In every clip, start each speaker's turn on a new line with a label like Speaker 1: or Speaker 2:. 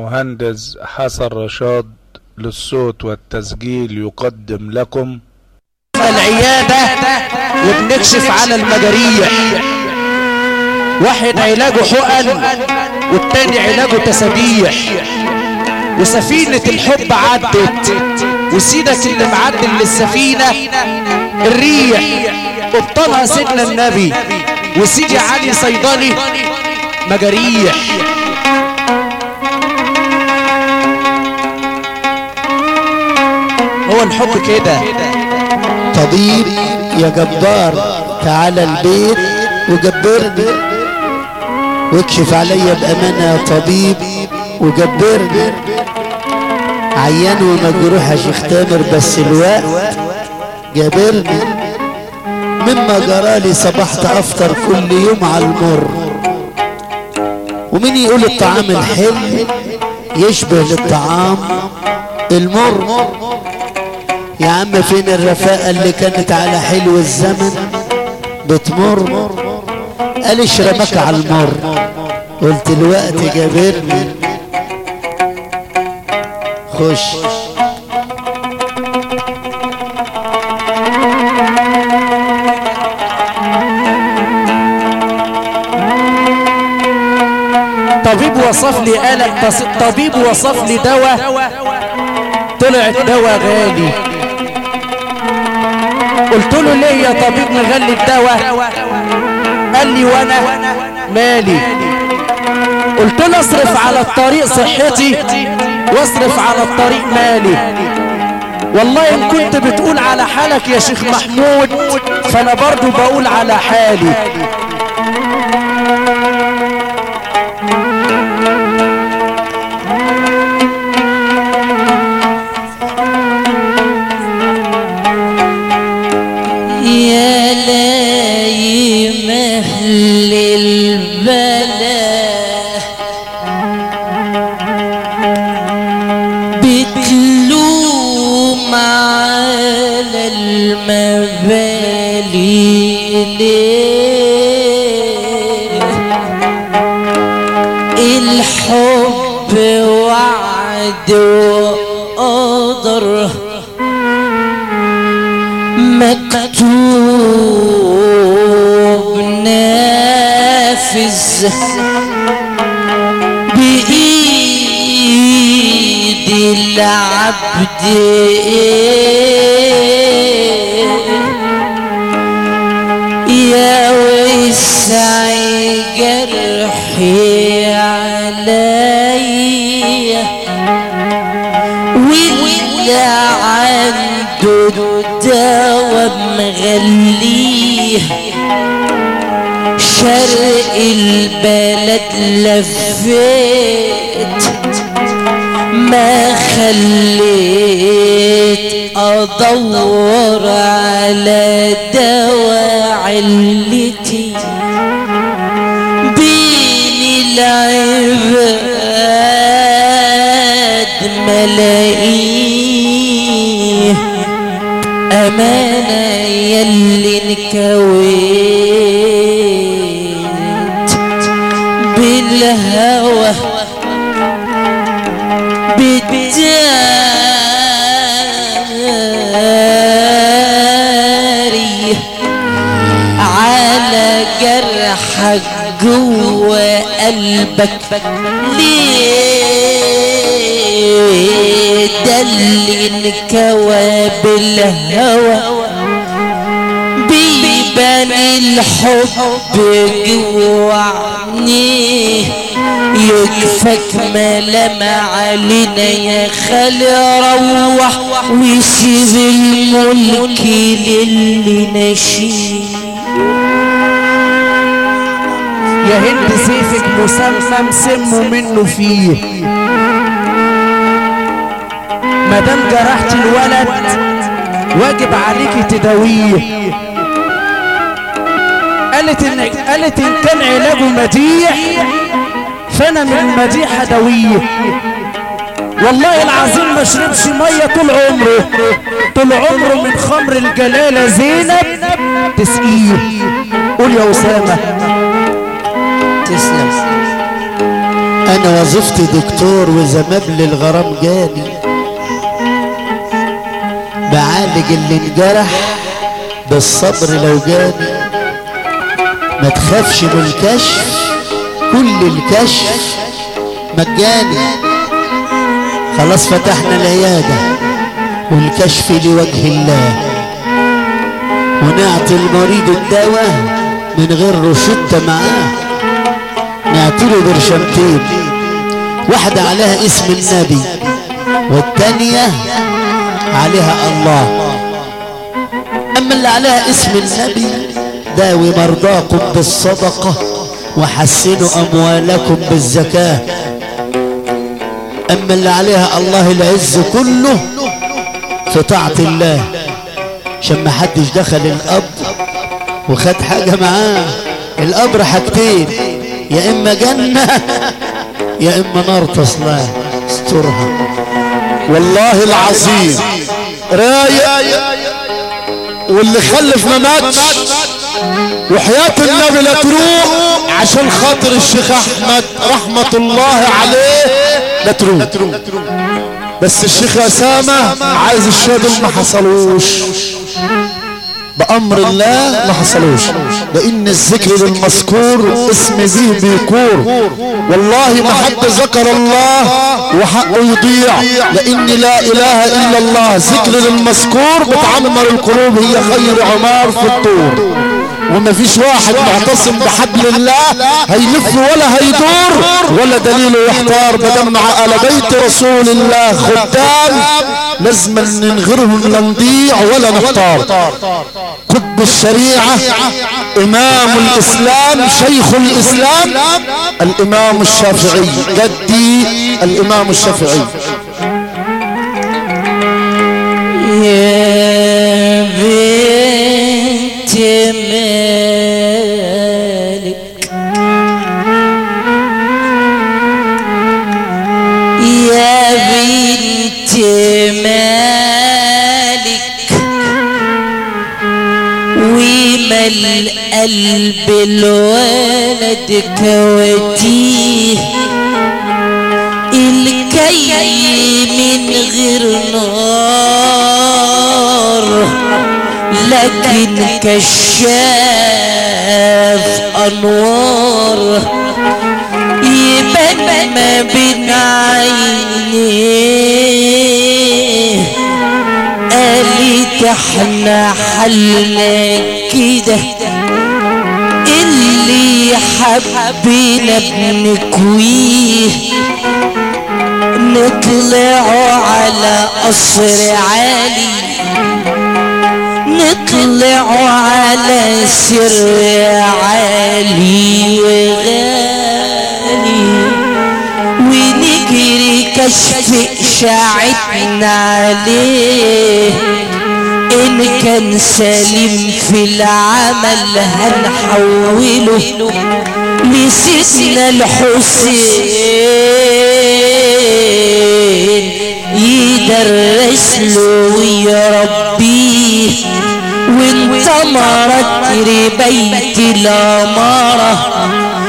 Speaker 1: مهندس حسن رشاد للصوت والتسجيل يقدم لكم.
Speaker 2: العيادة وبنكشف على المجاريح واحد علاجه حقن والتاني علاجه تسابيح. وسفينة الحب عدت وسيدك اللي معدل للسفينة الريح قبطانها سيدنا النبي. وسيدي علي صيدلي مجاريح. الحب كده.
Speaker 3: طبيب يا جبار تعالى البيت وجبرني. واكشف عليا بأمانة يا طبيب وجبرني. عيان ومجروح يا شيخ تامر بس الوقت جابرني. مما جرالي صبحت أفطر كل يوم على المر. ومين يقول الطعام الحلو يشبه للطعام المر؟ يا عم فين الرفاقة اللي كانت على حلو الزمن؟ بتمر. قال اشربك على المر. قلت الوقت جابرني. خش.
Speaker 2: طبيب وصف لي قلق طبيب وصف لي دواء. طلعت دواء غالي. قلت له ليه يا طبيب مغلي الدواء؟ قال لي وأنا مالي. قلت له اصرف على الطريق صحتي واصرف على الطريق مالي. والله إن كنت بتقول على حالك يا شيخ محمود فأنا برضو بقول على حالي.
Speaker 4: أهل بإيد العبد. يا وسع جرحي عليا واللي عنده الدواء مغليه شرق البلد لفيت ما خليت أدور على دواء علتي بين العباد ملاقيه أمانة يلي انكويت قلبك ليه؟ ده اللي انكوى بالهوى بيبان الحب جوعني. يكفك ما لما علينا يا خالي روح وسيب الملك للي نشيد
Speaker 2: هند سيفك مسمم سمه منه فيه مادام جرحت الولد واجب عليكي تداويه. قالت ان قالت إن كان علاجه مديح فأنا من المديح اداويه والله العظيم ما شربش مية طول عمره. طول عمره من خمر الجلالة زينب تسقيه. قول يا أسامة.
Speaker 4: تسلم.
Speaker 3: أنا وظيفتي دكتور مبلغ الغرام جالي بعالج اللي انجرح بالصبر لو جاني. ما تخافش من الكشف كل الكشف مجاني. خلاص فتحنا العيادة والكشف لوجه الله. ونعطي المريض الدواء من غير روشتة معاه. نعطي له برشمتين. واحدة عليها اسم النبي والتانية عليها الله. أما اللي عليها اسم النبي داوي مرضاكم بالصدقة وحسنوا أموالكم بالزكاة. أما اللي عليها الله العز كله في طاعة الله. عشان ما حدش دخل القبر وخد حاجة معاه. القبر حاجتين. يا إما جنة يا إما نار تصلاه استرها.
Speaker 5: والله العظيم. رايق. واللي خلف ما ماتش. وحياة النبي لا تروح. عشان خاطر الشيخ أحمد رحمة الله عليه لا تروح. بس الشيخ أسامة عايز الشهداء ما حصلوش. بأمر الله ما حصلوش. لأن الذكر للمذكور اسم ذيه بيكور. والله ما حد ذكر الله وحقه يضيع. لأن لا إله إلا الله. ذكر للمذكور بتعمر القلوب. هي خير عمار في الطور. وما فيش واحد معتصم بحبل الله. هيلف ولا هيدور. ولا دليله يحتار بدل مع آل بيت رسول الله. خدام. لازم ننغرهم لا نضيع ولا نحتار. قطب الشريعة امام الإسلام شيخ الإسلام الإمام الشافعي جدي الإمام الشافعي.
Speaker 4: القلب الولد كواتيه الكي من غير نار لكن كشاف أنوار. يبان ما بين عينيه قالت إحنا حلنا كده. حبينا بنكويه نطلعوا على قصر عالي. نطلعوا على سر عالي وغالي. ونجري كشف إشاعتنا عليه إن كان سليم في العمل هنحوله لسيدنا الحسين يدرس له ويربيه وانت مرت بيت الأمارة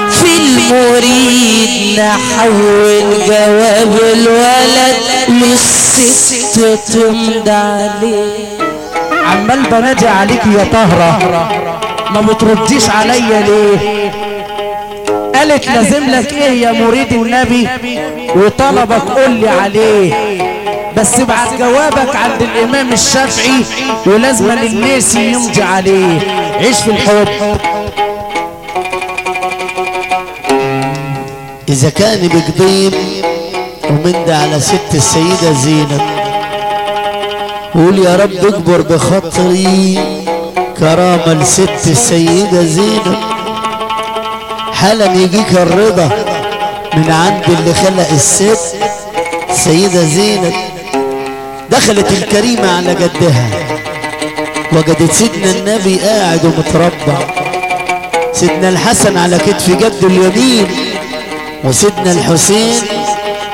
Speaker 4: في المريد نحول جواب الولد للست تمد عليه
Speaker 2: عمال بنادي عليك يا طهرة ما بترديش عليا ليه؟ قالت لازم لك إيه يا مريد النبي؟ وطلبك قول لي عليه. بس ابعت جوابك عند الإمام الشافعي ولازم الناس يمضي عليه. عيش في الحب.
Speaker 3: إذا كان بقضيب ومن ده على ست السيدة زينب. قول يا رب اجبر بخاطري. كرامة لست السيدة زينب. حالا يجيك الرضا من عند اللي خلق الست السيدة زينب. دخلت الكريمة على جدها. وجدت سيدنا النبي قاعد ومتربع سيدنا الحسن على كتف جده اليمين. وسيدنا الحسين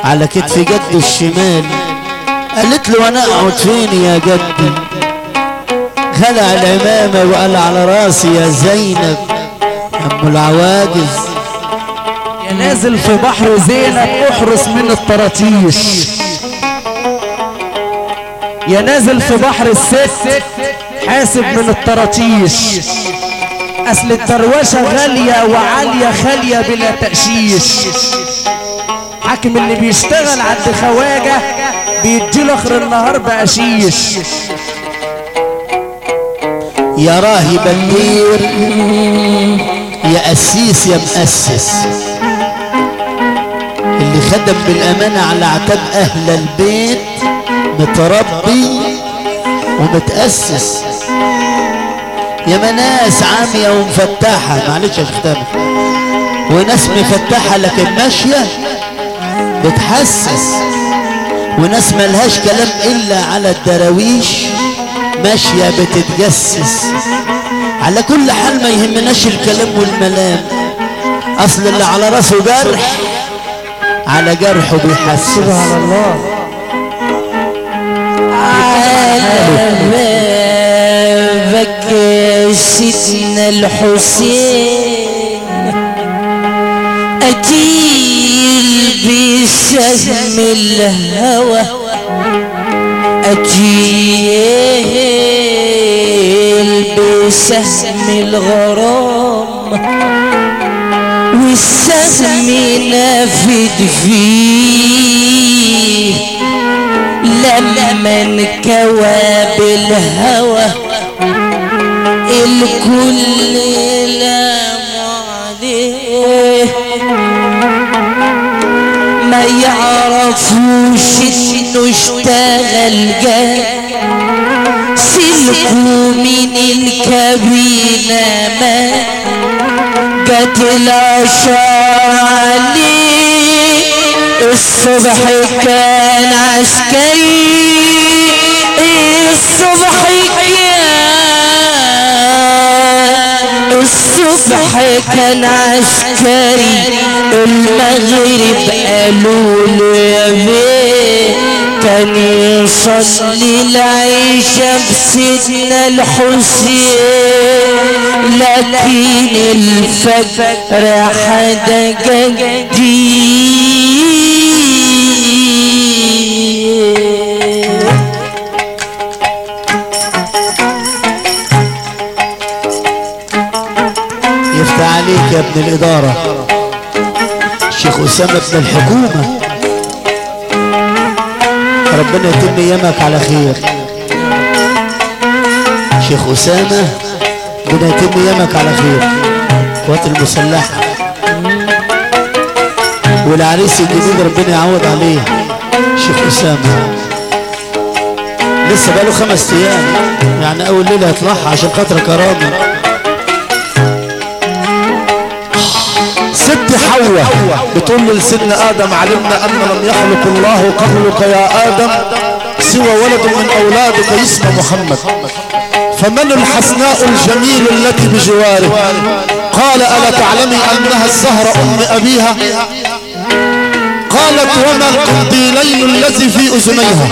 Speaker 3: على كتف جده الشمال. قالت له أنا اقعد فين يا جدي. خلع العمامة وقال على راسي يا زينب. أم العواجز.
Speaker 2: يا نازل في بحر زينب احرس من الطراطيش. يا نازل في بحر الست حاسب من الطراطيش. أصل الدروشة غالية وعالية خالية بلا تقشيش. حاكم اللي بيشتغل عند خواجة بيديله اخر النهار بقشيش
Speaker 3: يا راهب الدير يا قسيس يا مؤسس. اللي خدم بالأمانة على اعتاب أهل البيت متربي ومتأسس. يا ناس عامية ومفتحة. معلش يا شيخ وناس مفتحة لكن ماشية بتحسس. وناس ملهاش كلام إلا على الدراويش. ماشية بتتجسس. على كل حال ما يهمناش الكلام والملام. أصل اللي على راسه جرح على جرحه بيحسس.
Speaker 2: سبحان الله.
Speaker 4: يا سيدنا الحسين. أجيل بسهم الهوى. أجيل بسهم الغرام. والسهم نافد فيه. لما انكوى بالهوى. الكل لام ما يعرفوش انه اشتغل جاي سلكوا من الكابينة ما جت العشاء عليه الصبح كان عسكري الصبح الصبح كان عسكري المغرب قالوا بيه كان يصلي العيشة بسيدنا الحسين. لكن الفجر حدا جديد
Speaker 3: يا ابن الإدارة. الشيخ أسامة ابن الحكومة. ربنا يتم أيامك على خير. شيخ أسامة ربنا يتم أيامك على خير. قوات المسلحة. والعريس الجديد ربنا يعوض عليه. شيخ أسامة. لسه بقاله خمس أيام. يعني أول ليلة يطلعها عشان خاطر كرامة.
Speaker 5: ست حواء بتقول لسيدنا آدم علمنا أن لم يخلق الله قبلك يا آدم سوى ولد من أولادك اسمه محمد. فمن الحسناء الجميل التي بجواره؟ قال ألا تعلمي أنها الزهر أم أبيها؟ قالت وما القنديلين الذي في أذنيها؟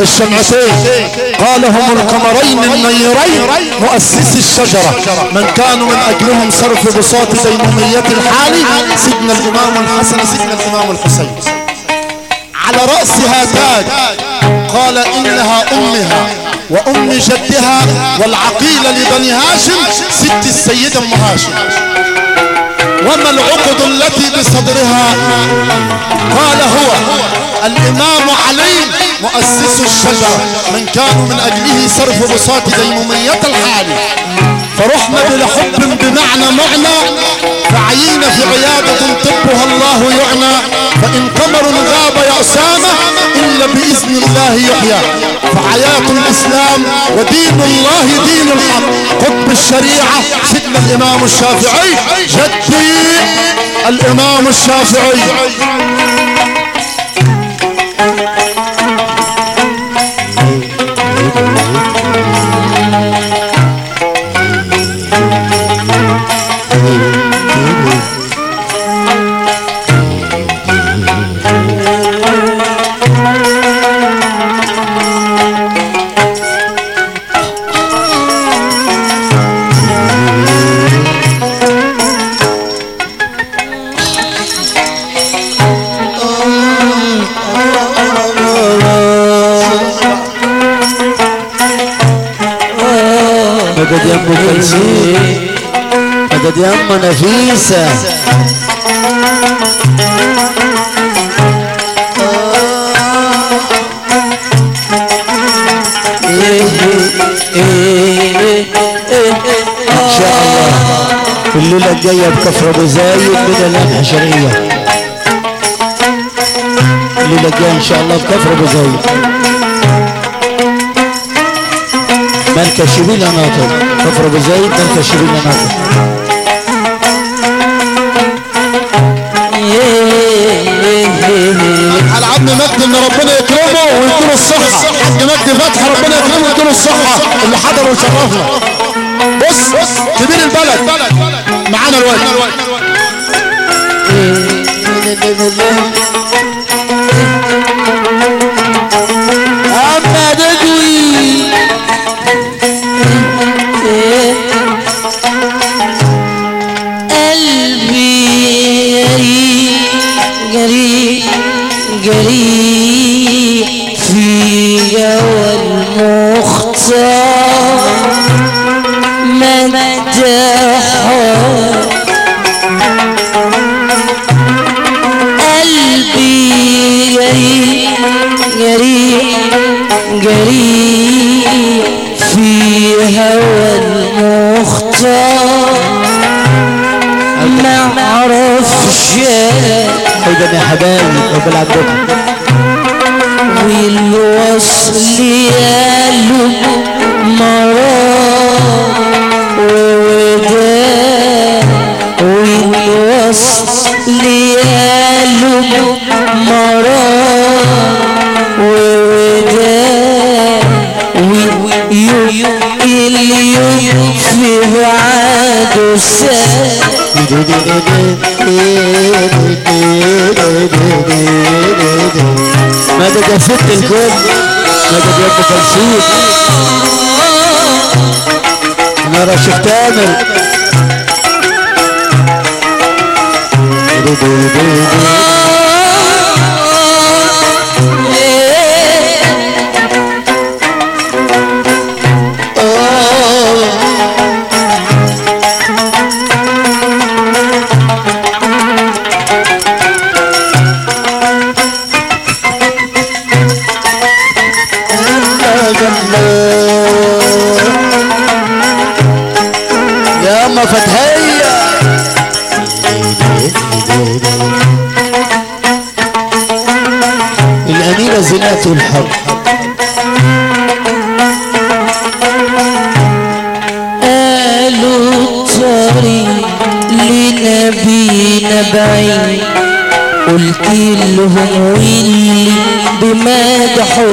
Speaker 5: الشمعتين. قال هم القمرين النيرين مؤسسي الشجرة. من كانوا من أجلهم صرف بساط دينونية الحال سيدنا الإمام الحسن سيدنا الإمام الحسين. على رأسها تاج قال إنها أمها وأم جدها والعقيلة لبني هاشم ست السيدة أم هاشم. وما العقد التي بصدرها؟ قال هو الإمام علي مؤسس الشجرة من كانوا من أجله صرف بساط ديمومية الحال. فرحنا بلا حب بمعنى معنى فعيينا في عيادة طبها الله يعنى. فإن قمر غاب يا أسامة إلا بإذن الله يحيى. فحياة الإسلام ودين الله دين الحق. قطب الشريعة سيدنا الإمام الشافعي. جدي الإمام الشافعي.
Speaker 3: مدد يا ام كلثوم مدد يا ام نفيسه الليلة الجايه بكفر ابو زايد من اللمحه شرقيه الليلة الجايه ان شاء الله بكفر ابو زايد ملكة شبيلة ناطر كفر ابو زايد ملكة شبيلة ناطر
Speaker 5: على عم مجدي ان ربنا يكرمه ويديله الصحة. حاج مجدي فتحي ربنا يكرمه ويديله الصحة. اللي حضر وشرفنا. بص كبير البلد. معانا الوقت.
Speaker 3: أيضا يا حبايبي ربنا عبدكم
Speaker 4: والوصل يالو مرار ووداع والوصل يالو مرار ووداع اليوم فيه عاد ساعة
Speaker 3: مدد يا ست الكل مدد يا ام كلثوم أنا رشيد تامر يا
Speaker 4: لهم واللي بمدحه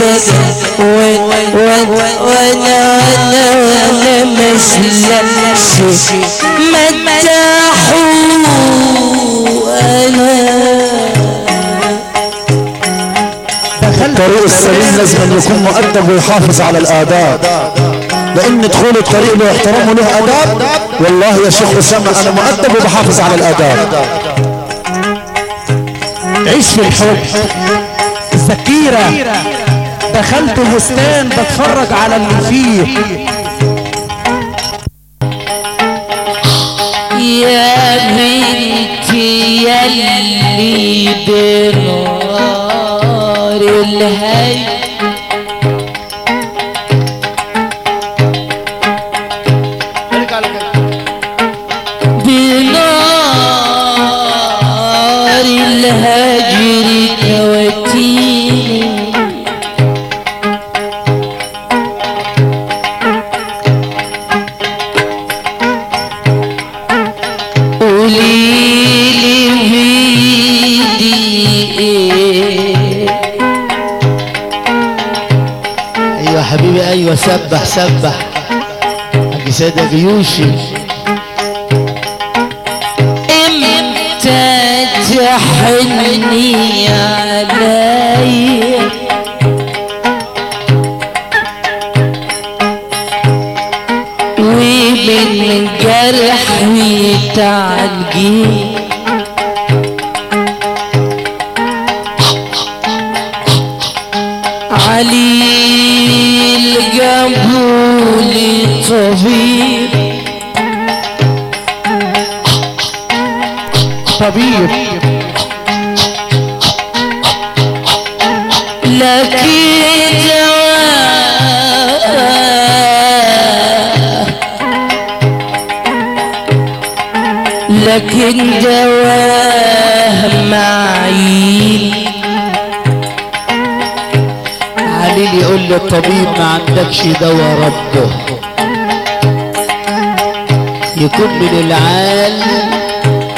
Speaker 4: و- وأنا أنا مش لمش مدحوا أنا
Speaker 5: الطريق السليم لازم يكون مؤدب ويحافظ على الآداب. لأن دخول الطريق له احترام وله آداب. والله يا شيخ أسامة أنا مؤدب وبحافظ على الآداب.
Speaker 2: عيش في الحب. زكيرة دخلت البستان بتفرج على اللي فيه.
Speaker 4: يا بنتي يلي برا
Speaker 3: سبح سبح حاج
Speaker 4: لكن دواه معين
Speaker 3: علي يقول لي الطبيب ما عندكش دواء ربه. يكون من العال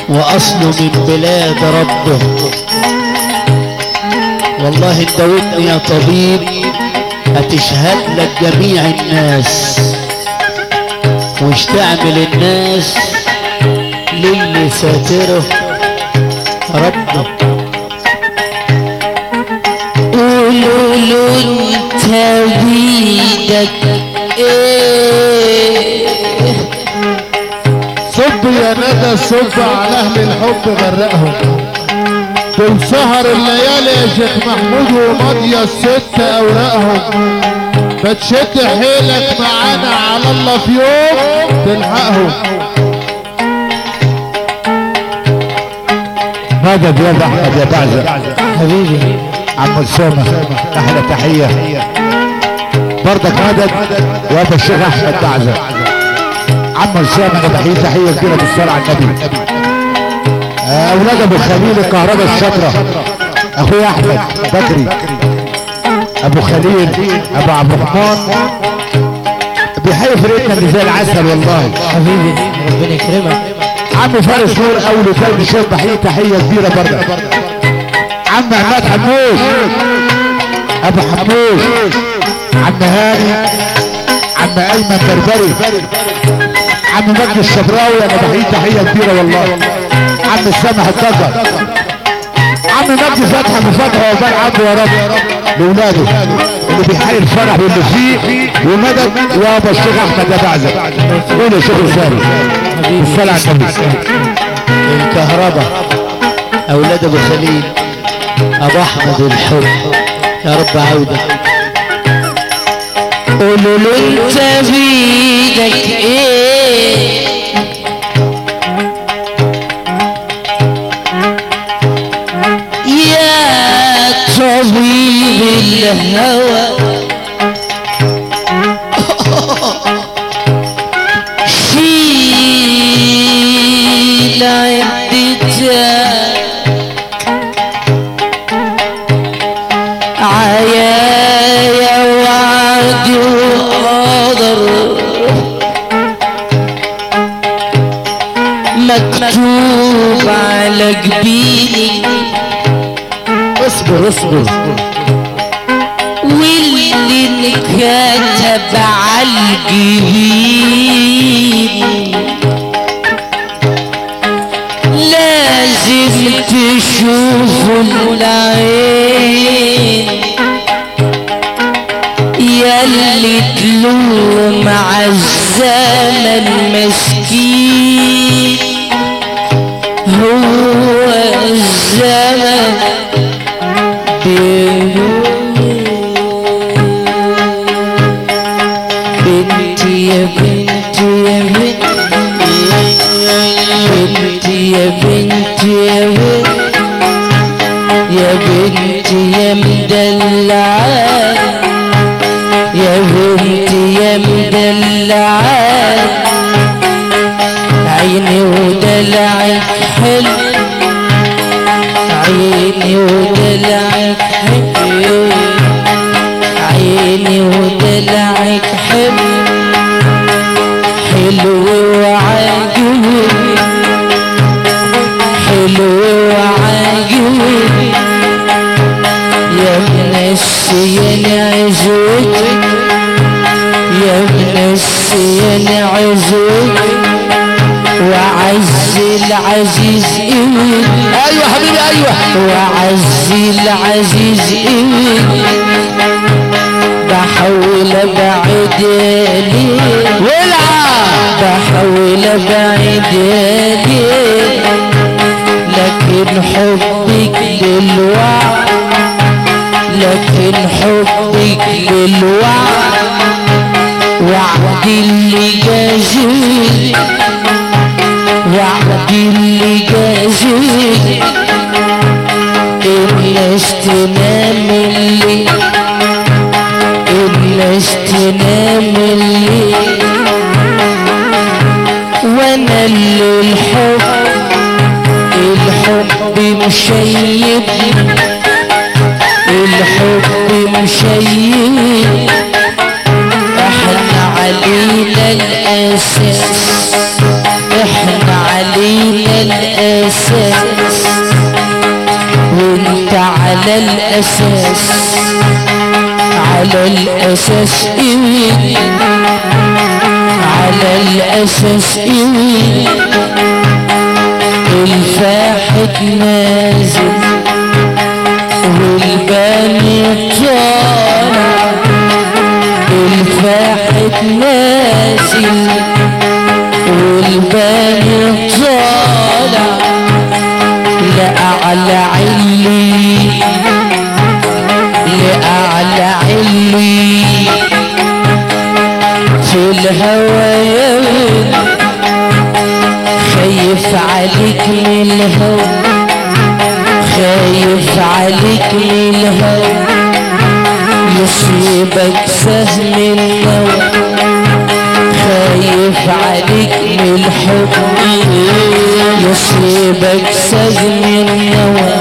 Speaker 3: وأصله من بلاد ربه. والله انت يا طبيب هتشهد لك جميع الناس وش تعمل الناس للي ساتره. ربه
Speaker 4: قولوا له انت بيدك إيه.
Speaker 6: صب يا ندى صب على أهل الحب غرقهم دول سهر الليالي يا شيخ محمود وماضية الست أوراقهم. بتشد حيلك معانا على الله في يوم تلحقهم. مدد يا أحمد يا بعزة.
Speaker 3: حبيبي
Speaker 6: عم اسامه أحلى تحية. برضك مدد وابا الشيخ أحمد بعزة. عم اسامه أنا تحية تحية كبيرة بالصلاه على النبي. آه، أولاد أبو خليل الكهرباء الشاطرة. اخويا أحمد بدري. أبو خليل أبو عبد الرحمن. بيحيي فرقتنا اللي زي العسل والله.
Speaker 3: حبيبي ربنا يكرمك.
Speaker 6: عم فارس نور اول وثاني الشيخ تحيه تحية كبيرة برضه. عم عماد حمود. أبو حمود. عم هاني. عم أيمن بربري. عم مجدي الشبراوي. أنا تحيه تحية كبيرة والله. عم سامح الطجر عم مجدي فتحي ابو فتحي وبال عبده يا رب لأولاده. اللي بيحيي الفرح واللي فيه. ومدد وابا الشيخ أحمد يا بعزه قول يا شيخ الفارس. على النبي.
Speaker 3: الكهرباء. أولاد أبو خليل. أبو أحمد الحب. يا رب عودة
Speaker 4: قولوا له انت إيه بحاول ابعد
Speaker 3: والعب
Speaker 4: بحاول ابعد ليه لكن حبك للوعد لكن حبك للوعد وعد اللي جازي وعد اللي جازي إلا استنام اللي إلا استنام اللي وأنا اللي الحب الحب مشيب الحب مشيب إحنا علينا الأساس. على الأساس على الأساس إيه؟ على الأساس إيه؟ الفاحت نازل والباني طالع الفاحت نازل والباني طالع لأعلى علي الهوى يمين خايف عليك من الهوى خايف عليك من الهوى. يصيبك سهم النوى خايف عليك من الحب. يصيبك سهم النوى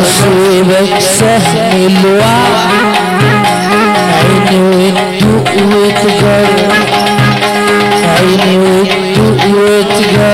Speaker 4: يصيبك سهم الوعد we're together. I knew it, we're together.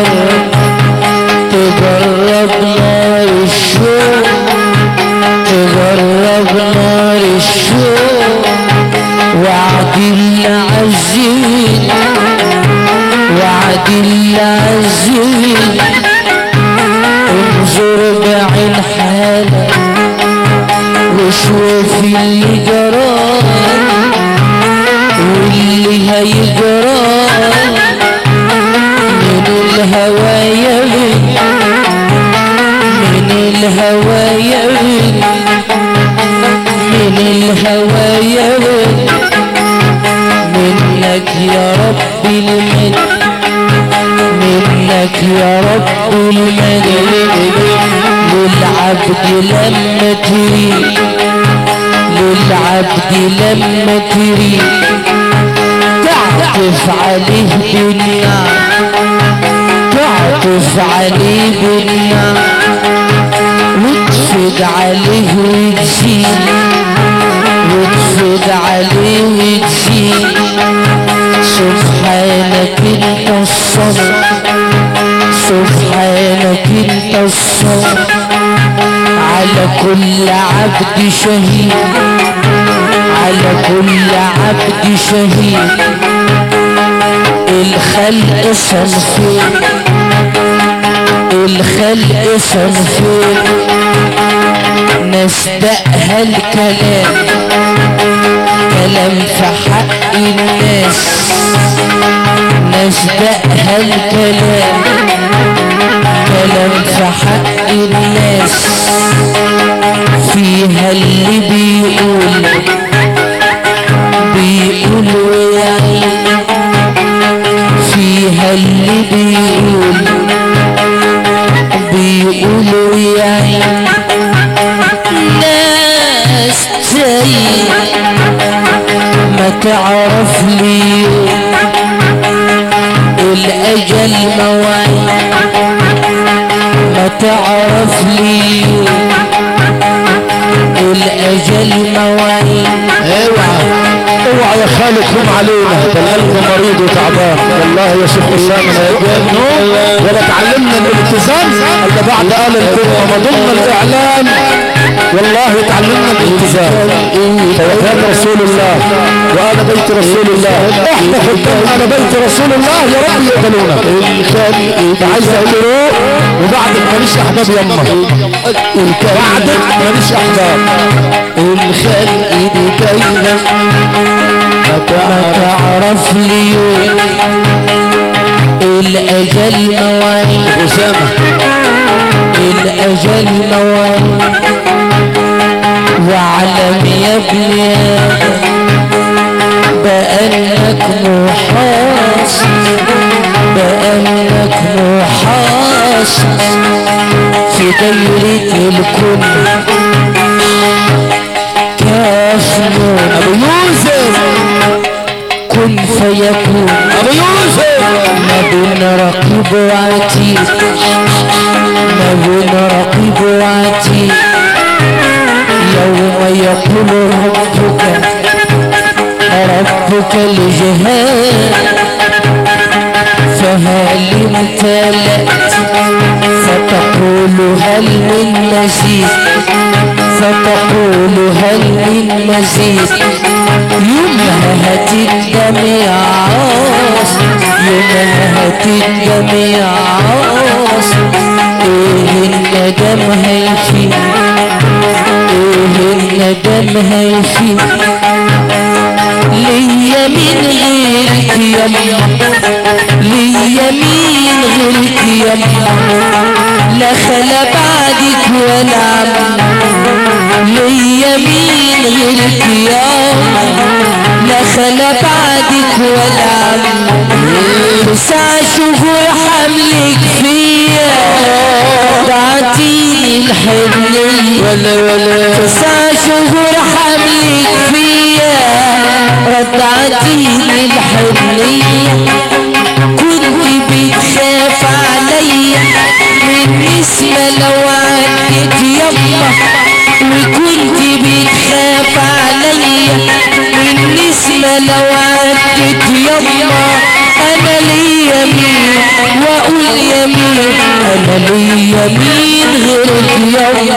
Speaker 4: كل عبد شهيد. على كل عبد شهيد. الخلق صنفين الخلق صنفين نسبقها الكلام. كلام في حق الناس. نسبقها الكلام. كلام في حق الناس. فيها اللي بيقول بيقول ويعين فيها اللي بيقول بيقول ويعين ناس زي ما تعرف لي الأجل مواعيد ما تعرف لي الأجل مواعيد
Speaker 5: اوعى اوعى يا خالد تلوم علينا. ده القلب مريض وتعبان. والله يا شيخ اسامه لا يجاب نوم ولا تعلمنا الالتزام إلا بعد قال الكلمة ما ضمن الاعلام والله تعلمنا الالتزام فكان رسول الله. وأنا بيت رسول الله. إحنا خدام أنا بيت رسول الله. يا رب يقبلونا. عايز أقول وبعدك ماليش احباب يما بعدك ماليش احباب
Speaker 4: الخلق دايما ما تعرف لي الأجل مواعيد
Speaker 5: اسامه
Speaker 4: الأجل مواعيد واعلم يا ابني بأنك محاص بأنك محاص في دايرة الكل
Speaker 5: أبو يوسف.
Speaker 4: كن فيكون
Speaker 5: أبو يوسف.
Speaker 4: ما بين رقيب وعتيد ما بين رقيب وعتيد يوم يقول ربك ربك الجهاد فهل امتلأت فتقول هل من مزيد فتقول هل من مزيد يمهت الجميع عاص يمهت الجميع عاص إيه الندم هيفي إيه الندم هيفي ليا من غيرك يما ليا مين غيرك يما لا خلا بعدك ولا عم ليا مين غيرك يما لا خلا بعدك ولا عم تسع شهور حملك فيا. بعتيني الحنية
Speaker 5: ولا ولا
Speaker 4: تسع شهور حملك فيا رضعتيني الحنية كنت بتخاف عليا. من نسمة لو عدت يما وكنت بتخاف عليا. من نسمة لو عدت يما أنا ليا مين وأقول يمين أنا ليا مين غيرك يما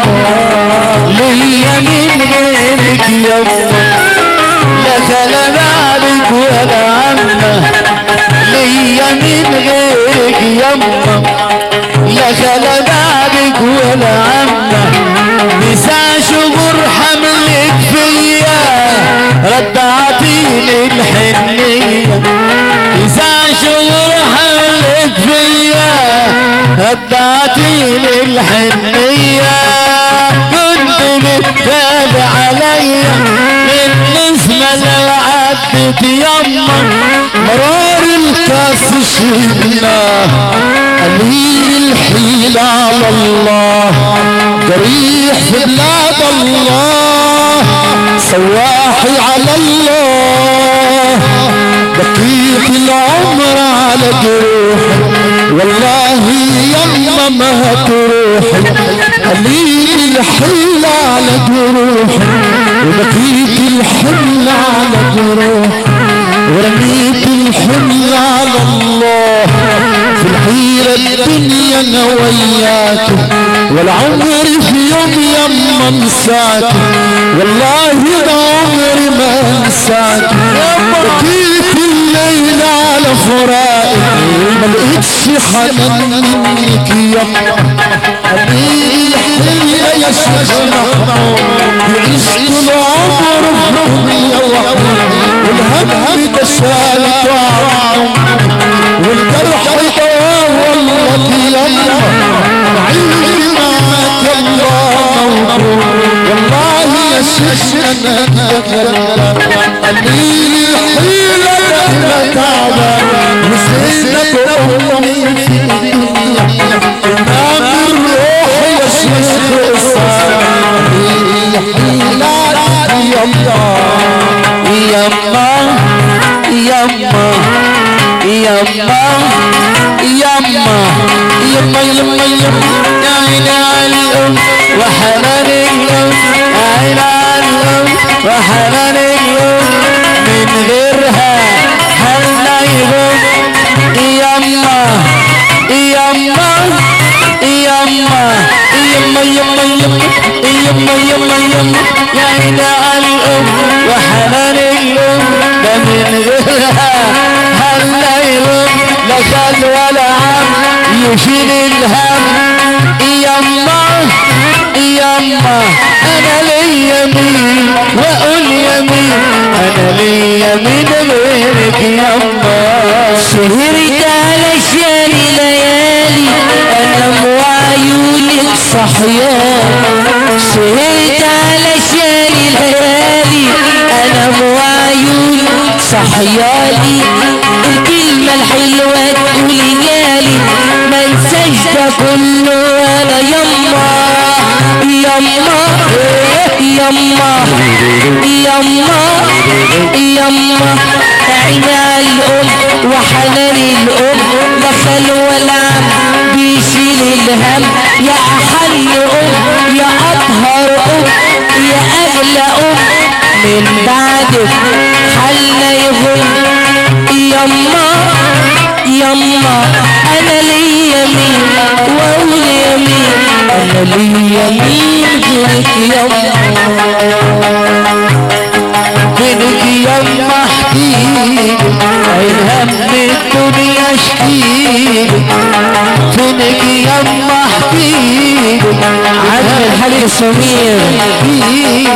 Speaker 5: ليا من غيرك يما ليا من غيرك يما لا خلا بعدك ولا عمه. نسى شغر حملك فيا. رضعتيني الحنيه رضعتيني الحنية كنت بتتابع عليا من نسمة لو عدت يما مرار الكاس شربنا قليل الحيل على الله. جريح في بلاد الله سواحي على الله. بقيت العمر على جروحي والله يما ما تروحي قليل الحيل على جروحي وبقيت الحمل على جروحي ورميت الحمل على الله في الحيرة الدنيا أنا وياك والعمر في يوم يما انساك والله ده عمري ما انساك. بكيت الليل على فراقك ما لقيتش حنان منك يما الشعر والجرح يطول لطيف عينك الله والله يا شيخ أنا قلبي حيلة أنا تعبان نسيتك امي امام الروح يا شيخ الصلاة حيلة يا الله يما يما يما يما يما يما لا اله الا الله وحنان الله لا اله الا الله وحنان من غيرها هل لا يما يما يما يما يما يما يا إله الأم وحنان الأم ده من غيرها هالليل لا خال ولا عم يشيل الهم يما يما أنا لي يمين وأقول يمين أنا لي يمين غيرك يما
Speaker 4: سهرت علشان ليالي انام وعيونك صحيان سهرت علشان ليالي انام وعيونك صحيالي الكلمة الحلوة تقولي جالي ما انساش ده كله ولا يما. يما. يما. يما. يما. عينها الأم وحنان الأم. لا خال ولا عم بيشيل الهم. يا أحن أم يا أطهر أم يا أغلى أم من بعدك حالنا يغم يما يما أنا لي يمين وأقول يمين. أنا لي يمين غيرك يما.
Speaker 5: فينك يما احكيلي عين هم الدنيا اشكيلي فينك يما احكيلي
Speaker 4: عم الحاج سمير
Speaker 5: احكيلي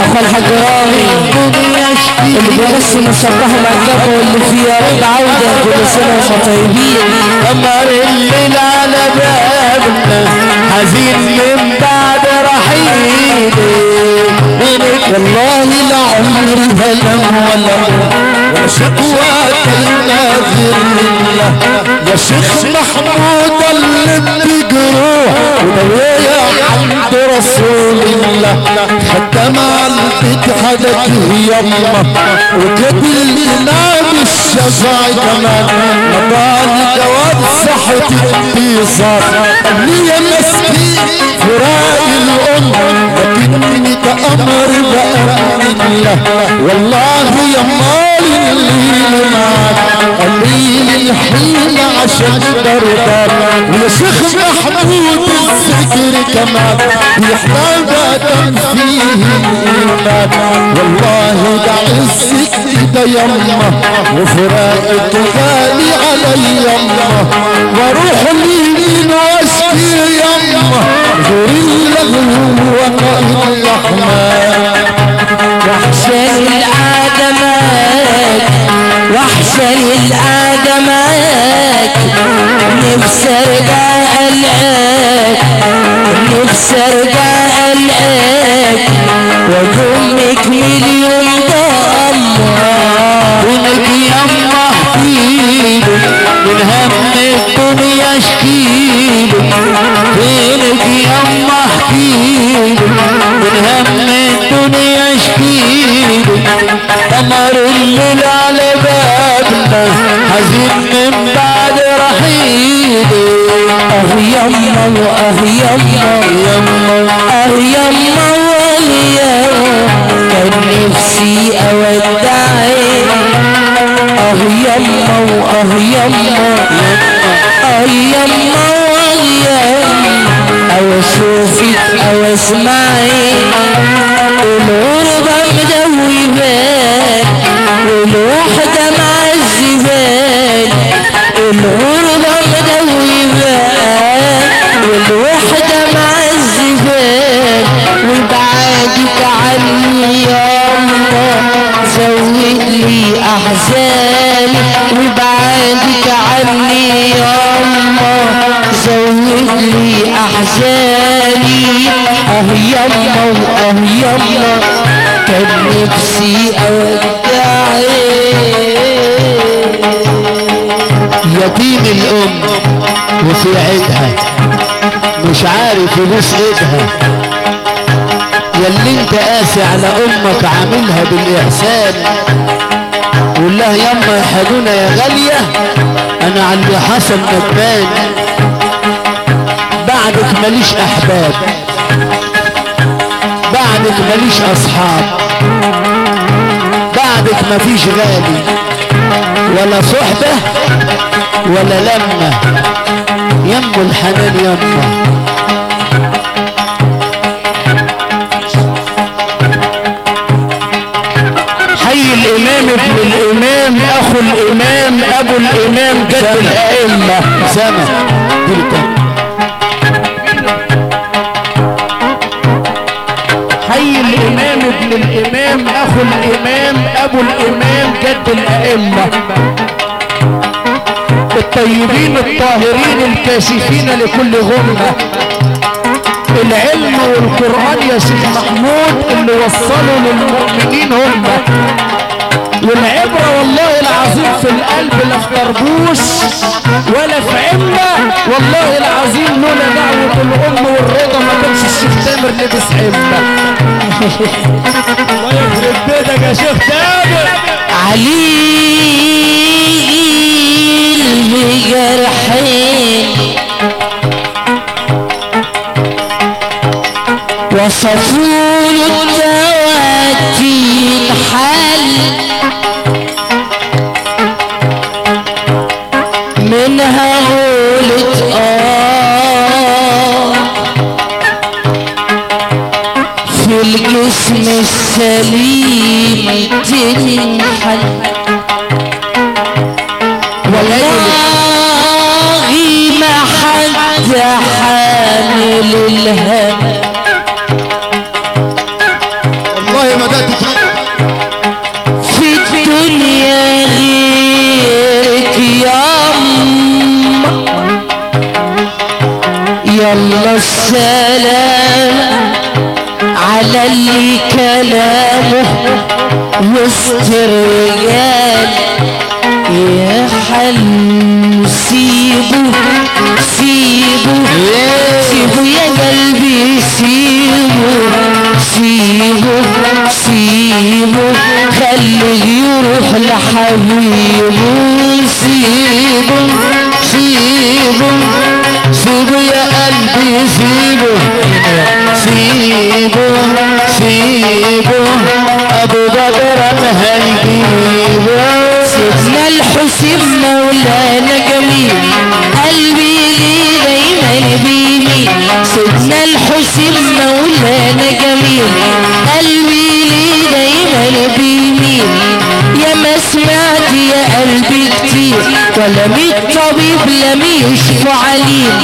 Speaker 4: أخو الحاج رامي
Speaker 5: الدنيا
Speaker 4: اللي بيرسم مصباح مكتبه واللي فيه يا رب عودة كل سنة وأنتم طيبين.
Speaker 5: قمر الليل على بابنا حزين من بعد رحيلي والله لعمري هلم ولا ولا شكوى الناظر لله يا شيخ محمود اللي بجروح ودوية عند رسول الله. ختم على البيت حدك يما. وقبل النبي الشفاعي كمان. صحتي انتصار اللي يا مسكين فراق الأم. لكني تأمر بأمر الله. والله يا الحين عشان محمود والله ده عزك ده وفراقك غالي علي يما وأروح اليمين واشكي يما غير اللغو وقائد
Speaker 4: وحشاني الآدمات وحشاني الآدمات نفسي ارجع العاك نفسي ارجع العاك واضمك مليون ضمة
Speaker 5: وانك يما احكيلي من هم الدنيا اشكيلي آه يما
Speaker 4: واه يما آه يما واليوم كان نفسي اودعك آه يما واه يما آه يما واليوم أو اشوفك أو اسمعك احزاني وبعادك عني يا الله لي أحزاني. أه يما وأه يما كان نفسي اودعك
Speaker 3: يتيم الأم وفي عيدها مش عارف يبوس ايدها ياللي انت قاسي على أمك عاملها بالإحسان. قول لها يما يا حدونا يا غالية أنا اللي حصل ندمان بعدك ماليش أحباب بعدك ماليش أصحاب بعدك مفيش غالي ولا صحبة ولا لمة. يمه الحنان يمه
Speaker 2: الإمام ابن الإمام أخو الإمام أبو الإمام جد الأئمة.
Speaker 3: سامع.
Speaker 2: حي الإمام ابن الإمام أخو الإمام أبو الإمام جد الأئمة. الطيبين الطاهرين الكاشفين لكل غمه العلم والقرآن يا شيخ محمود اللي وصلوا للمؤمنين هم. والعبرة والله العظيم في القلب لا في طربوش ولا في عمة. والله العظيم لولا دعوة الأم والرضا ما كانش الشيخ تامر لبس عمة. الله يخرب بيتك يا شيخ تامر.
Speaker 4: عليل بجرحين. وصفوا له الدواتين حل. الجسم السليم تنحل. والله ما حد حامل الهم.
Speaker 5: والله ما ده
Speaker 4: في الدنيا غيرك ياما يلا السلام. على اللي كلامه وسط الرجال يا حل سيبه سيبه سيبه يا قلبي سيبه سيبه سيبه. خليه يروح لحبيبه. سيبه سيبه
Speaker 5: سيبه يا قلبي سيبه. سيبه سيبه أبو بدر هيجيبه
Speaker 4: سيدنا الحسين مولانا جميل قلبي ليه دايما بيميل سيدنا الحسين مولانا جميل قلبي ليه دايما بيميل يا ما سمعت يا قلبي كتير ولا ميت طبيب لم يشفى عليم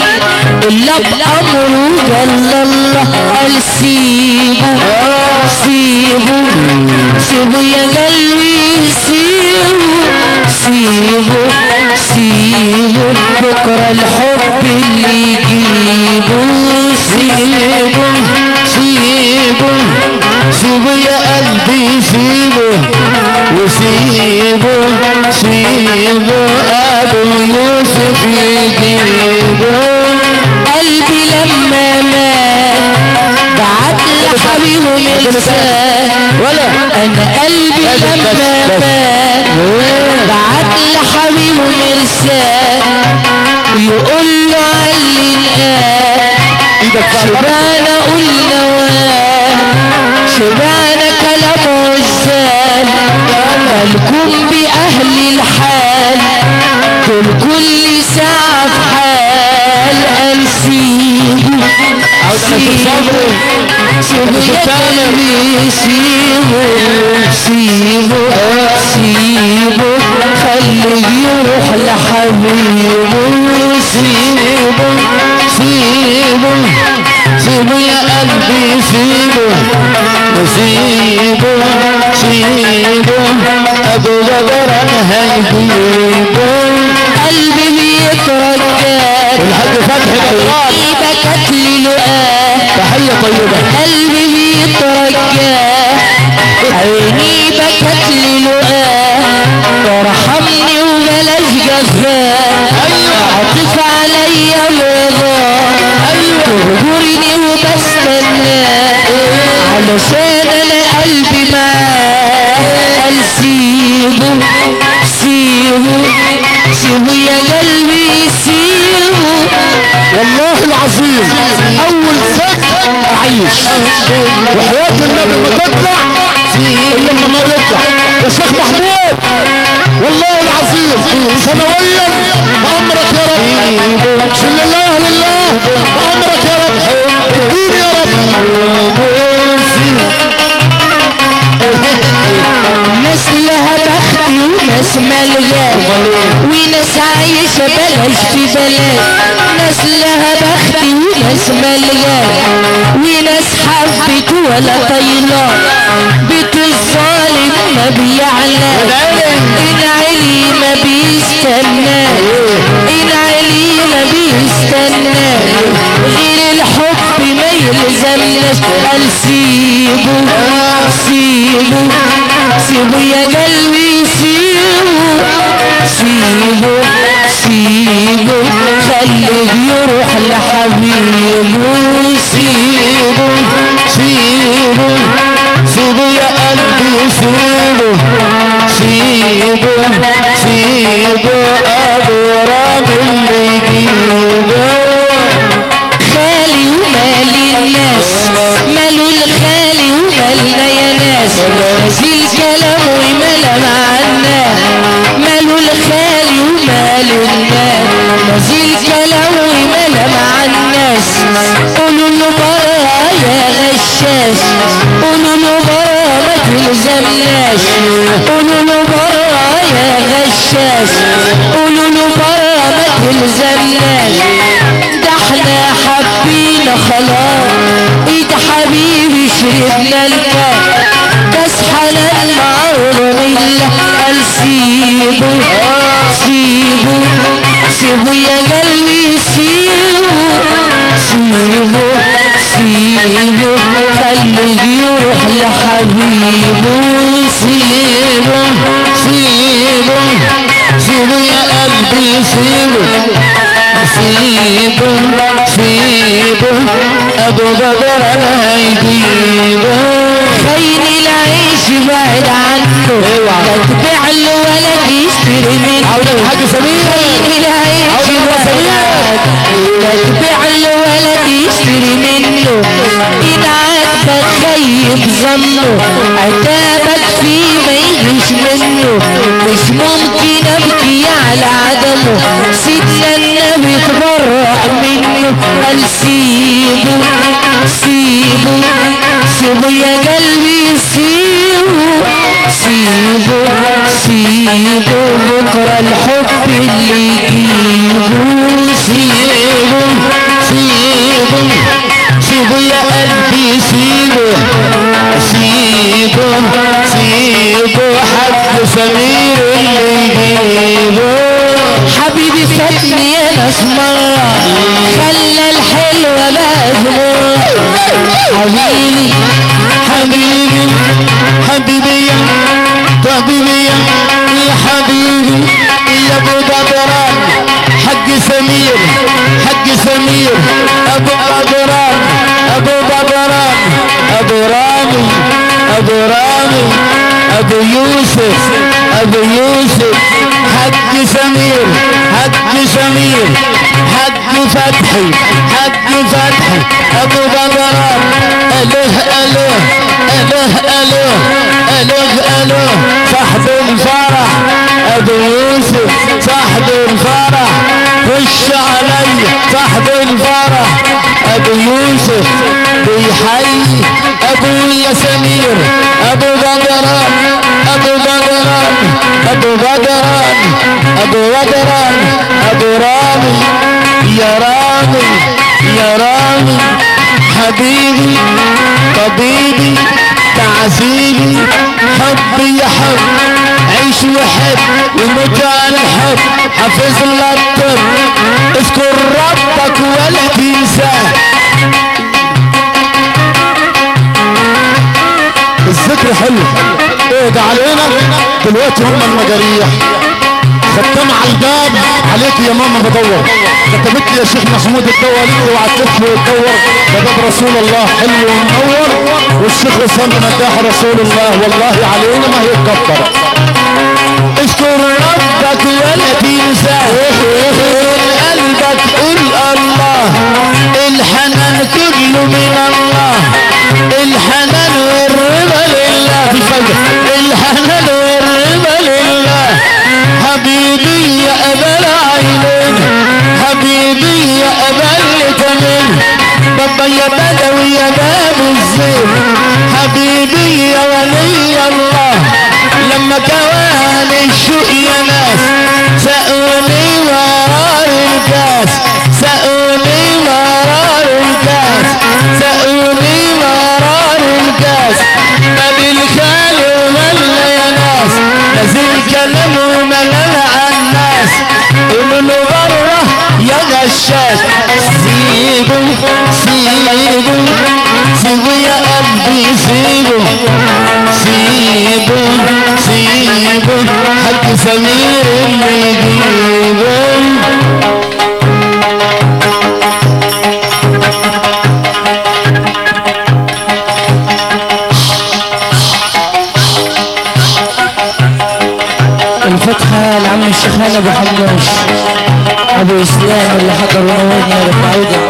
Speaker 4: الا بامره جل الله قال سيبه سيبه سيبه يا قلبي سيبه سيبه سيبه بكرة الحب اللي يجيبه. سيبه
Speaker 5: سيبه سيبه يا قلبي سيبه وسيبه سيبه أبو يوسف يجيبه.
Speaker 4: مرسال
Speaker 5: ولا.
Speaker 4: أنا قلبي لما مات بعت لحبيبه مرسال. يقول له علي الآن شبعنا قلنا وان شبعنا كلام عزال مالكم بأهل الحال دول كل ساعة في حال. قال سيبوا سيبوا سيبوا سيبوا سيبوا خليه يروح لحبيبه
Speaker 5: سيبه سيبه سيبه يا قلبي سيبه وسيبه سيبه ابو بدر هيجيبه
Speaker 4: قلبي بيترجاك
Speaker 5: والحاج فتحي
Speaker 4: لقاك
Speaker 5: تحية طيبة.
Speaker 4: قلبي بيترجاك عيني بكت لي لقاك ارحمني وبلاش جفاك عطف عليا الرضا تهجرني وبستناك علشان أنا قلبي معاك. قال
Speaker 5: شيخ محمود. والله العظيم.
Speaker 3: سنويا. بأمرك يا رب. شل الله لله. بأمرك يا رب. دين يا رب.
Speaker 4: ناس لها بختي وناس مالية وناس عايشة بلاش في بلاش ناس لها بختي وناس مالية وناس حبت ولا الظالم ما بيعلى العلي ما بيستنى العلي ما بيستنى غير الحب ما يلزمناش قال سيبه سيبه سيبه يا قلبي سيبه سيبه سيبه خليه يروح لحبيبه سيبه
Speaker 3: سيبه سيبه يا سيبه سيبه سيبه ابو رامي اللي يجيبه
Speaker 4: خالي ومالي الناس مالو الخالي ومالنا يا ناس تلزمناش قولوا له برا يا غشاش قولوا له برا ما تلزمناش ده إحنا حبينا خلاص. إيد حبيبي شربنا يروح لحبيبه سيبه
Speaker 3: سيبه سيبه يا قلبي سيبه سيبه سيبه أبو بدر أنا هيجيبه
Speaker 4: خين العيش بعد عنه لا تبيع له ولا تشتري منه
Speaker 3: عودة الحاج سمير.
Speaker 4: خين العيش بعد
Speaker 3: سمير.
Speaker 4: لا تبيع له ولا تشتري منه عاتبك خيب ظنه. عتابك ما يجيش منه. مش ممكن أبكي على عدمه. سيدنا النبي تبرع منه. قال سيبه سيبه سيبه يا قلبي سيبه سيبه سيبه بكرة الحب اللي يجيبه.
Speaker 3: سيبه سيبه سيبه سيبه حق سمير اللي يجيبه
Speaker 4: حبيبي فاتني يا ناس خلى الحلوة مهمومة حبيبي
Speaker 3: حبيبي حبيبي يا حبيبي يا حبيبي يا أبو بدران حق سمير حق سمير أبو بدران أبو بدران أبو رامي. ابو رامي أبو يوسف أبو يوسف حق سمير حق سمير حق فتحي حق فتحي. أبو بدران أله أله أله أله أله أله. صاحب الفرح أبو يوسف صاحب الفرح خش علي صاحب الفرح؟ أبو يوسف بيحيي ابويا سمير أبو بدران أبو بدران أبو بدران أبو بدران أبو رامي يا رامي. الذكر حلو إيه ده علينا. دلوقتي هم المجاريح ختم على الباب. عليك يا ماما بدور. كتبت لي يا شيخ محمود الدور لي اوعى تلف وتدور. ده باب رسول الله. حلو ومنور. والشيخ وسام مداح رسول الله. والله علينا ما هيتكبر اذكر ربك ولا تنسى قلبك قول الله. الحنان كله من الله. الحنان في حبيبي يا أبل عينين حبيبي يا أبل تمين بابا يا بدوي يا باب الزين. حبيبي يا ولي الله. لما كواني الشوق يا ناس. سأوني ورا الكاس قولوا له بره يا غشاش سيبوا سيبوا سيبوا يا قلبي سيبوا حق سمير اللي يجيبوا
Speaker 4: اسلام اللي حضر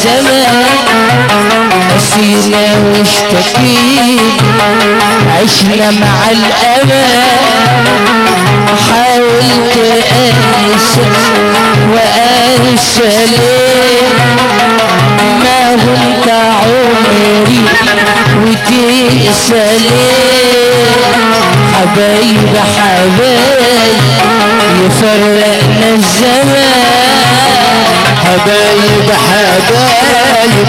Speaker 4: الزمان نسينا واشتكينا عشنا مع الأمان حاولت أنسى وأنسى ليه. ما هو انت عمري وتنسى ليه. حبايب حبايب يفرقنا الزمان.
Speaker 5: حبايب حبايب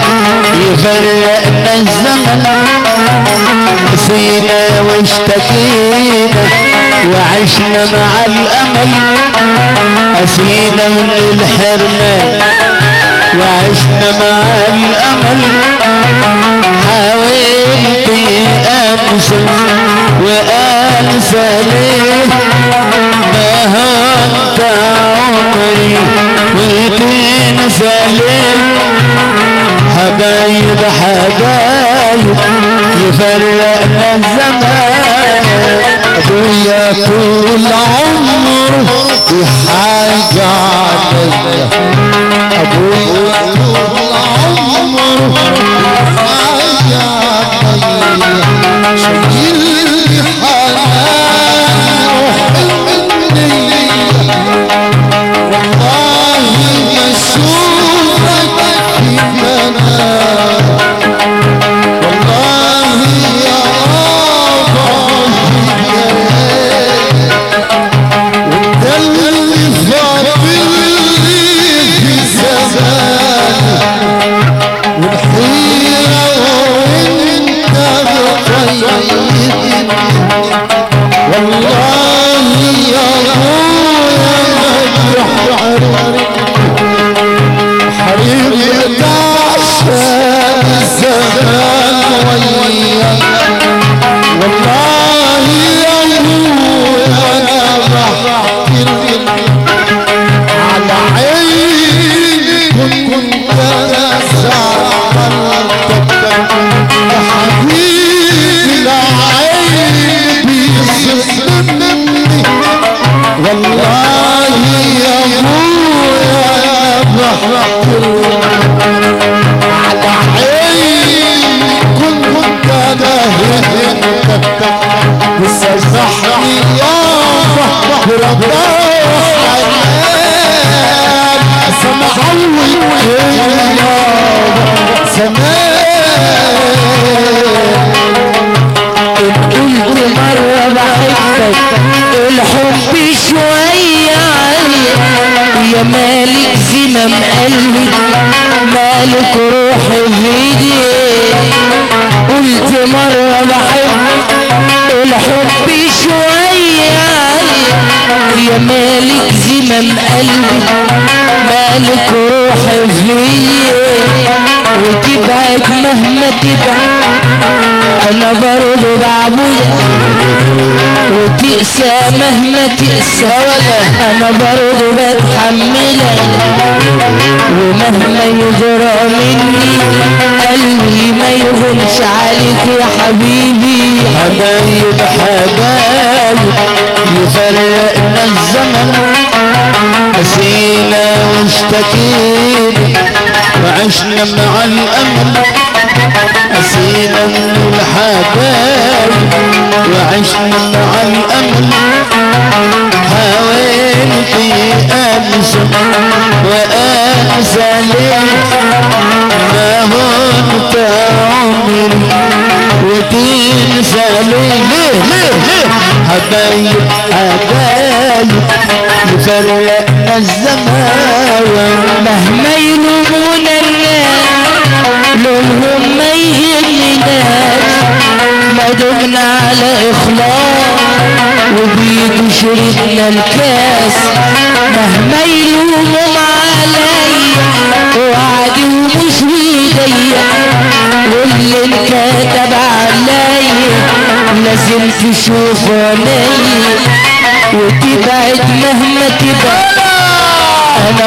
Speaker 5: يفرقنا الزمن. نسينا واشتكينا وعشنا مع الأمل. أسينا من الحرمان وعشنا مع الأمل. حاولت أنسى وأنسى ليه؟ ما هو انت عمري وتنسى ليه حبايب حبايب يفرقنا الزمان. ابويا طول عمره في حاجة عليا. أبويا طول عمره في حاجة عليا. شايل حنان وحلم
Speaker 4: مهما تقسى أنا برضو بتحملك. ومهما يجرى مني قلبي ما يهونش عليك يا حبيبي.
Speaker 3: حبايب حبايب يفرقنا الزمن. نسينا واشتكينا وعشنا مع الأمل نسينا من الحبايب وعشنا مع الأمل حاولت أنسى وأنسى ليه؟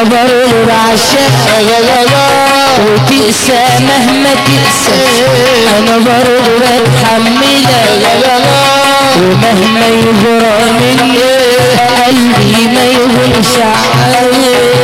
Speaker 4: برضو بعشق وتقسى مهما تقسى أنا برضو بتحملك ومهما يجرى مني قلبي ما يهونش
Speaker 3: عودا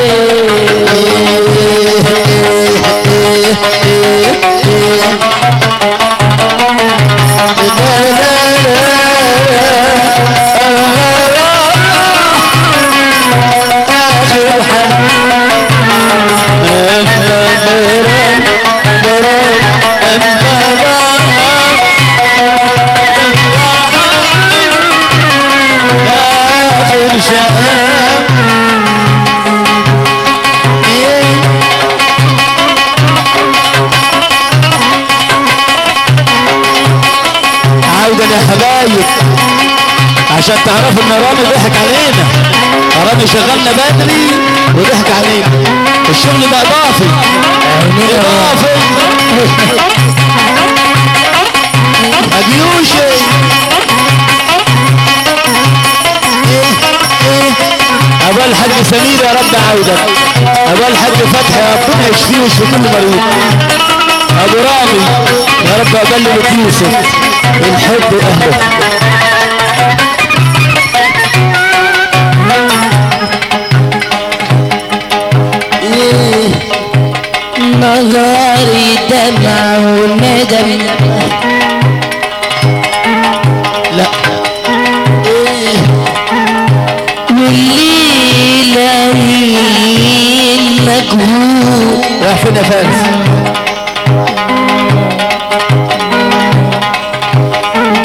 Speaker 3: رامي ضحك علينا. رامي شغلنا بدري وضحك علينا. الشغل ده اضافي اضافي اديوشي أبو الحاج سمير يا رب عودا أبو الحاج فتحي يا ربنا يشفيه ويشفي كل مريض. أبو رامي يا رب ابلغ يوسف. الحب اهله يا فارس.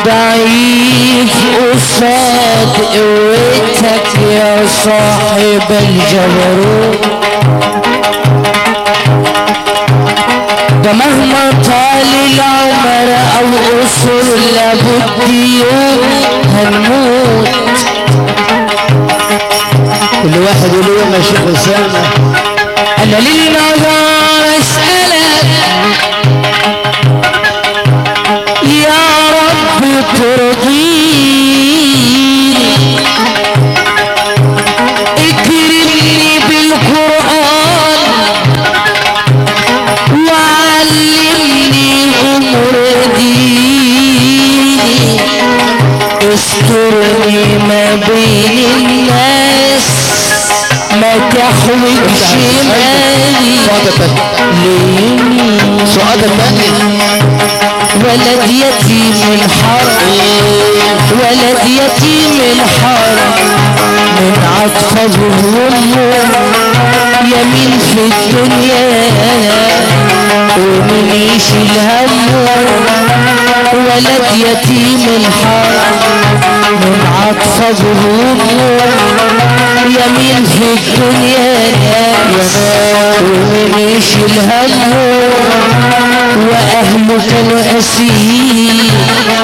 Speaker 4: ضعيف قصاد قوتك يا صاحب الجبروت. ده مهما طال العمر أو قصر لابد يوم هنموت.
Speaker 3: كل واحد يقول يوم يا شيخ اسامه
Speaker 4: أنا للنظر استرني ما بين الناس ما تحوجش مالي ليمين
Speaker 3: سؤال الثاني.
Speaker 4: ولد يتيم الحرم ولد يتيم الحرم من عطفه امه يمين في الدنيا. ومن يشيل همه ولد يتيم الحار من عطفه همه يمين في الدنيا ناس ومن يشيل همه واهله كانوا اسير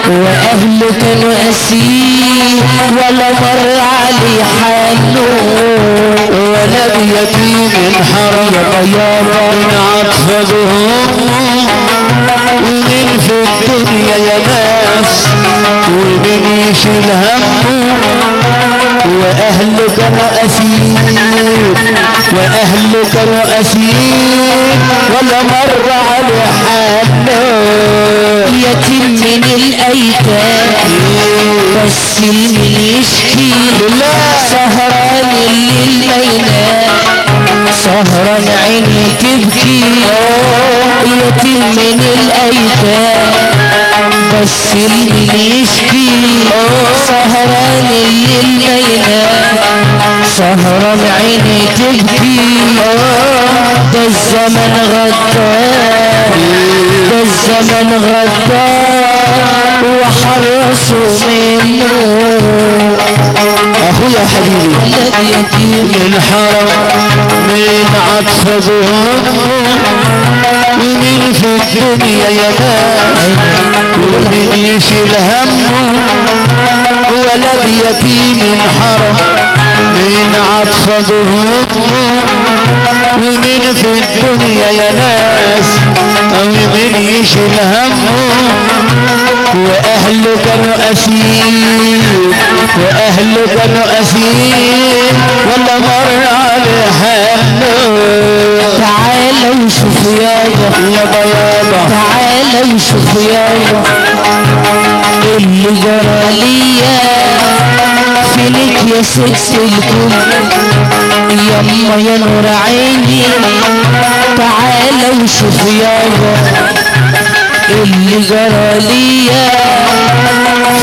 Speaker 4: واهله كانوا اسير ولا مر عليه حاله
Speaker 3: ولا بيتيم حرم يابا من عطفهم ومن في الدنيا يا ناس ومن يشيل اسير واهله كانوا اسير ولا مر على حاله
Speaker 4: يتيم من الأيتام بس من يشكي سهران الليل سهران عيني تبكي يتيم من الأيتام بس اللي يشكي سهران الليل ينام سهران عيني تبكي ده الزمن غدار ده الزمن غدار وحرصوا منه
Speaker 3: اخويا حبيبي من حرم من عطفهم ومن في الدنيا يا ناس ومن يشيل همه ولد يتيم حرم من عطفهم ومن في الدنيا يا ناس ومن يشيل همه واهله كانوا اسير واهله كانوا اسير ولا مر على حاله
Speaker 4: تعالوا شوفوا يابا
Speaker 3: يابا يابا
Speaker 4: تعالوا شوفوا يابا اللي جرى ليا فينك يا ست الكل يما يا نور عيني تعالوا شوفوا يابا اللي جرى ليا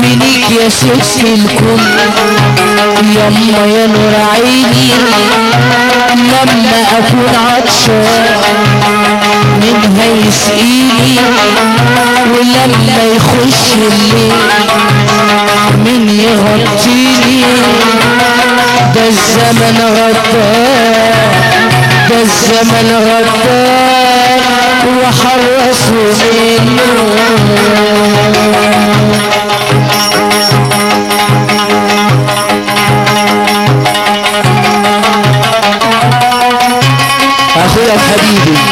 Speaker 4: فينك يا ست الكل يما يا نور عيني لما اكون عطشان منها يسقيني ولما يخش الليل من يغطيني ده الزمن غدار ده الزمن غدار وحرصوا منه
Speaker 3: أخويا حبيبي.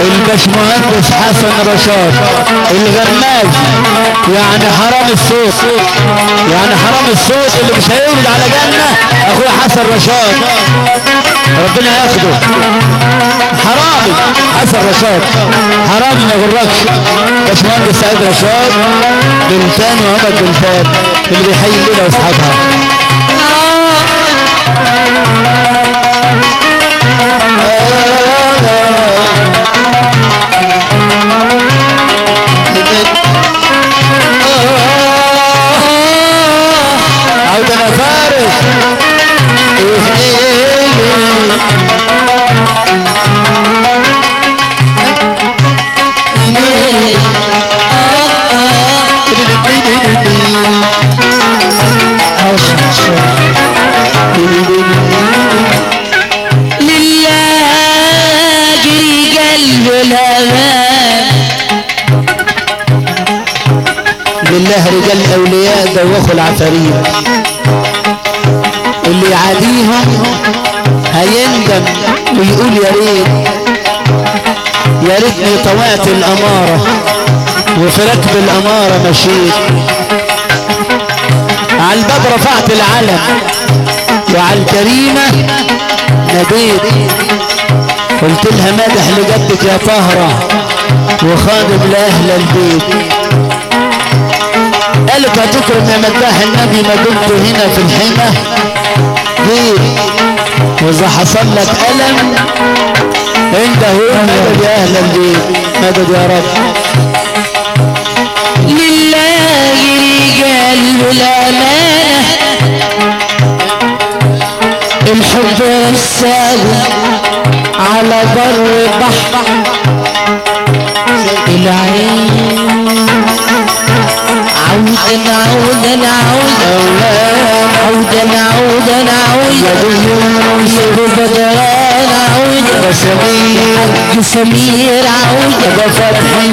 Speaker 3: الباشمهندس حسن رشاد. الغماز يعني حرام الصوت يعني حرام الصوت اللي مش هيولد على جنة اخويا حسن رشاد. ربنا ياخده. حرامي حسن رشاد. حرامي ما يغركش. باشمهندس سعيد رشاد بلتان وهبة بلتان اللي بيحيي الليلة واصحابها
Speaker 4: لله
Speaker 3: رجال الاولياء دوخوا العفاريت. اللي يعاديهم هيندم ويقول يا ريت يا ريتني طوعت الأمارة وفي ركب الاماره مشيت. على الباب رفعت العلم وعلى الكريمة ناديت قلت لها مادح لجدك يا طهره وخادم لأهل البيت. قالت هتكرم يا مداح النبي ما دمت هنا في الحمى. جيت وإذا حصل لك ألم انت هو مدد يا أهل البيت مدد يا رب.
Speaker 4: لله رجال الأمانة الحب الساوي على بر بحر العود عود العود العود نبي يوسف عم سمير عودة أبو فتحي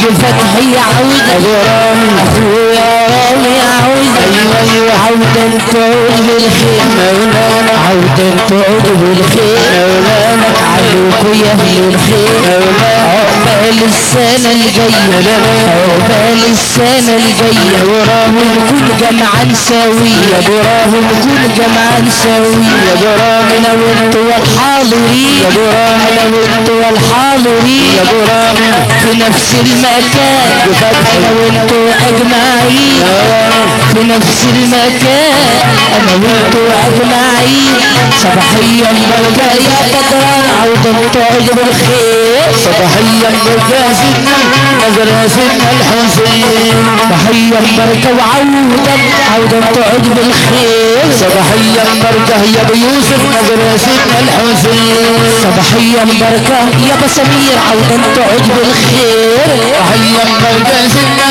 Speaker 4: يا فتحي عودة أبو رامي أخويا رامي عودة أيوة أيوة عودة عود بالخير مولانا عودة عود بالخير مولانا عدوك يا أهل الخير مولانا عقبال السنة الجاية عقبال السنة الجاية وراهم كل جمعة نساوية وراهم كل جمعة نساوية وراهم أنا وأنت والحاضرين وراهم أنا وأنت الحاضرين. في نفس المكان. أنا وانتو أجمعين. في نفس المكان. أنا وانتو أجمعين. صباحيا برجايا تكرم عودة تعجب الخير.
Speaker 5: صباحيا برجا سيدنا نزل سيدنا الحسين
Speaker 4: صباحيا برجا وعودة عودة تعجب الخير.
Speaker 5: صباحية مباركة يا أبو يوسف مدرستنا الحسين
Speaker 4: صباحية مباركة يا أبو سمير عود انت
Speaker 5: عود بالخير. صباحية مباركة سنة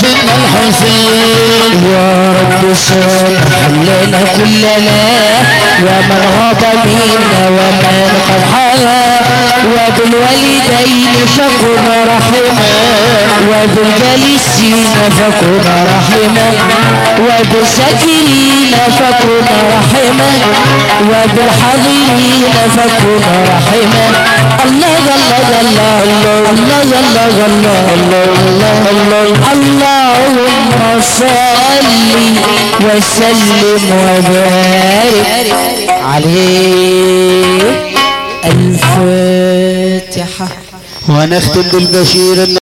Speaker 5: سيدنا الحسين
Speaker 4: يا رب صبح حلينا كلنا ومن غاب منا ومن قد حلا وبالوالدين شقنا رحما وبالجالسين فقنا رحما وبالساكرين فكن رحما وبالحاضرين فكن رحما الله الله الله الله الله الله الله الله الله اللهم صل وسلم وبارك عليه. الفاتحة.
Speaker 3: ونختم بالبشير